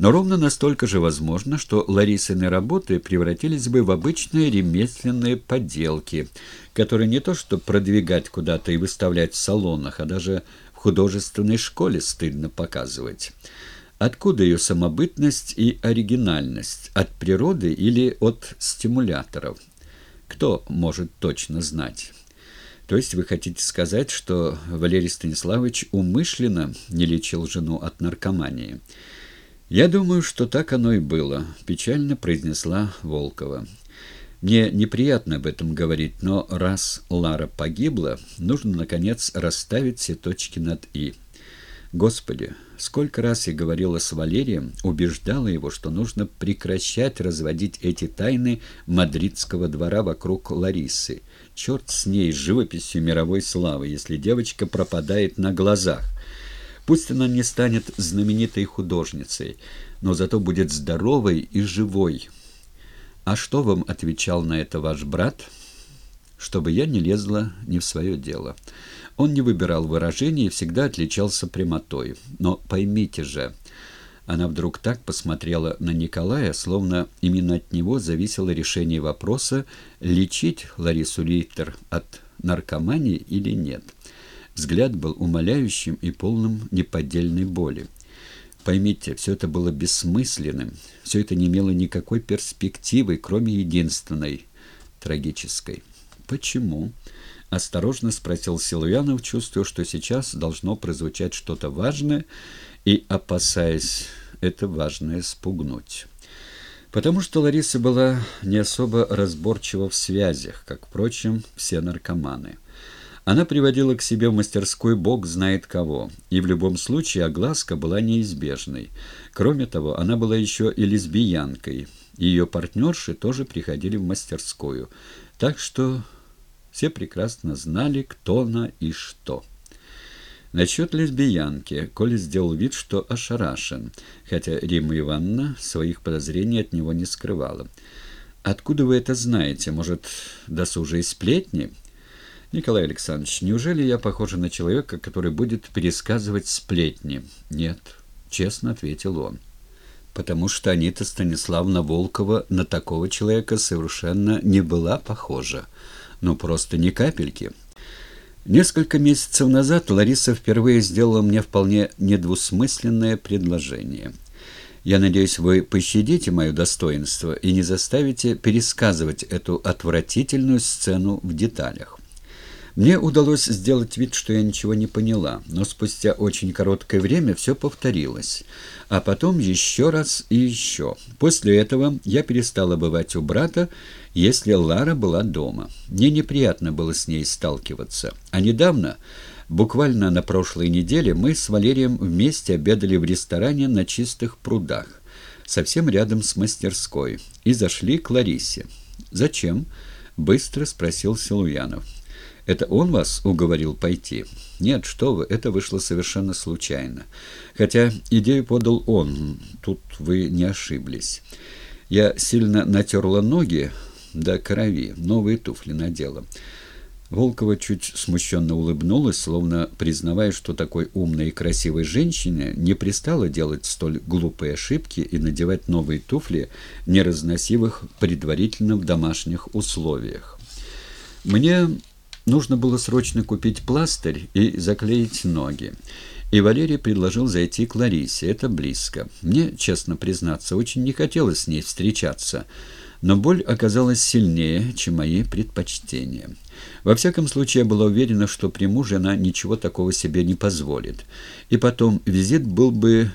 Но ровно настолько же возможно, что Ларисины работы превратились бы в обычные ремесленные поделки, которые не то что продвигать куда-то и выставлять в салонах, а даже в художественной школе стыдно показывать. Откуда ее самобытность и оригинальность? От природы или от стимуляторов? Кто может точно знать? То есть вы хотите сказать, что Валерий Станиславович умышленно не лечил жену от наркомании? Я думаю, что так оно и было, печально произнесла Волкова. Мне неприятно об этом говорить, но раз Лара погибла, нужно, наконец, расставить все точки над «и». Господи, сколько раз я говорила с Валерием, убеждала его, что нужно прекращать разводить эти тайны мадридского двора вокруг Ларисы. Черт с ней, с живописью мировой славы, если девочка пропадает на глазах. Пусть она не станет знаменитой художницей, но зато будет здоровой и живой. А что вам отвечал на это ваш брат? Чтобы я не лезла не в свое дело. Он не выбирал выражений и всегда отличался прямотой. Но поймите же, она вдруг так посмотрела на Николая, словно именно от него зависело решение вопроса, лечить Ларису Литтер от наркомании или нет. Взгляд был умоляющим и полным неподдельной боли. Поймите, все это было бессмысленным, все это не имело никакой перспективы, кроме единственной, трагической. Почему? Осторожно спросил Силуянов, чувствуя, что сейчас должно прозвучать что-то важное и опасаясь это важное спугнуть. Потому что Лариса была не особо разборчива в связях, как, впрочем, все наркоманы. Она приводила к себе в мастерскую бог знает кого, и в любом случае огласка была неизбежной. Кроме того, она была еще и лесбиянкой. Ее партнерши тоже приходили в мастерскую. Так что все прекрасно знали, кто она и что. Насчет лесбиянки Коля сделал вид, что ошарашен, хотя Рима Ивановна своих подозрений от него не скрывала. «Откуда вы это знаете? Может, досужие сплетни?» «Николай Александрович, неужели я похожа на человека, который будет пересказывать сплетни?» «Нет», — честно ответил он. «Потому что Анита Станиславна Волкова на такого человека совершенно не была похожа». Ну, просто ни капельки. Несколько месяцев назад Лариса впервые сделала мне вполне недвусмысленное предложение. Я надеюсь, вы пощадите мое достоинство и не заставите пересказывать эту отвратительную сцену в деталях. Мне удалось сделать вид, что я ничего не поняла, но спустя очень короткое время все повторилось. А потом еще раз и еще. После этого я перестала бывать у брата, если Лара была дома. Мне неприятно было с ней сталкиваться. А недавно, буквально на прошлой неделе, мы с Валерием вместе обедали в ресторане на чистых прудах, совсем рядом с мастерской, и зашли к Ларисе. «Зачем?» — быстро спросил Силуянов. Это он вас уговорил пойти? Нет, что вы, это вышло совершенно случайно. Хотя идею подал он, тут вы не ошиблись. Я сильно натерла ноги до крови, новые туфли надела. Волкова чуть смущенно улыбнулась, словно признавая, что такой умной и красивой женщине не пристало делать столь глупые ошибки и надевать новые туфли, не разносив их предварительно в домашних условиях. «Мне Нужно было срочно купить пластырь и заклеить ноги. И Валерий предложил зайти к Ларисе. Это близко. Мне, честно признаться, очень не хотелось с ней встречаться. Но боль оказалась сильнее, чем мои предпочтения. Во всяком случае, я была уверена, что при муже она ничего такого себе не позволит. И потом, визит был бы